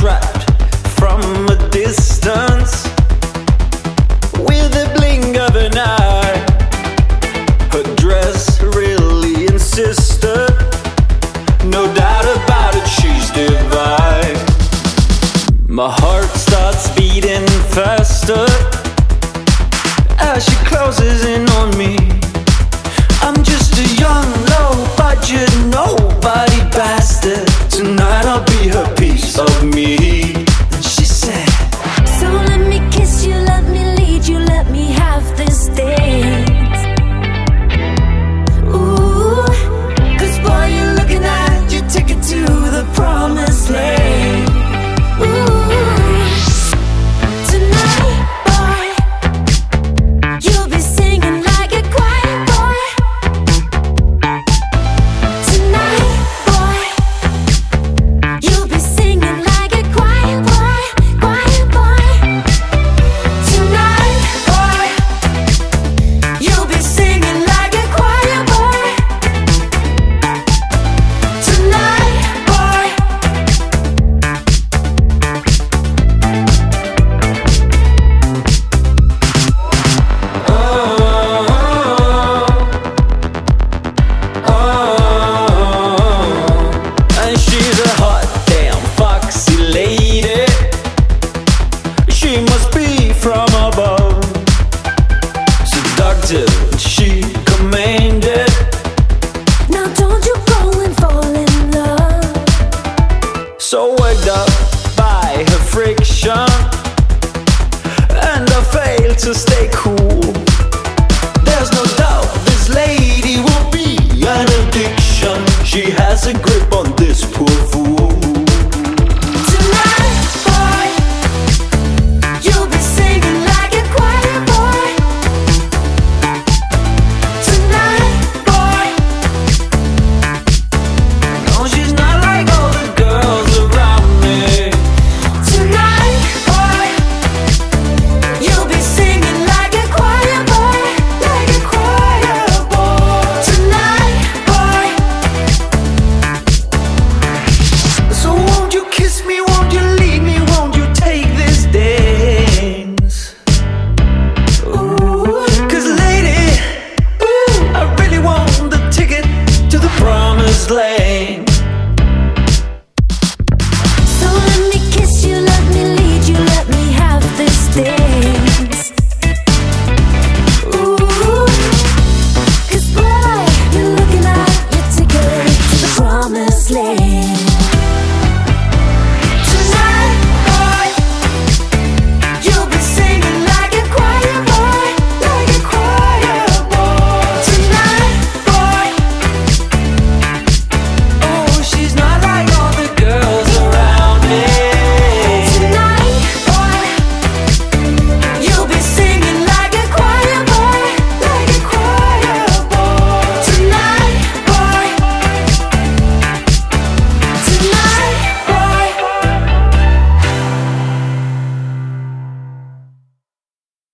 trapped from a distance with a blink of an eye. Her dress really insisted, no doubt about it, she's divine. My heart starts beating faster as she closes in on me. I'm just she must be from above. Seductive, she commanded. Now don't you go and fall in love. So worked up by her friction, and I failed to stay cool.